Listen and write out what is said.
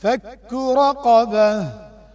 فك رقبة.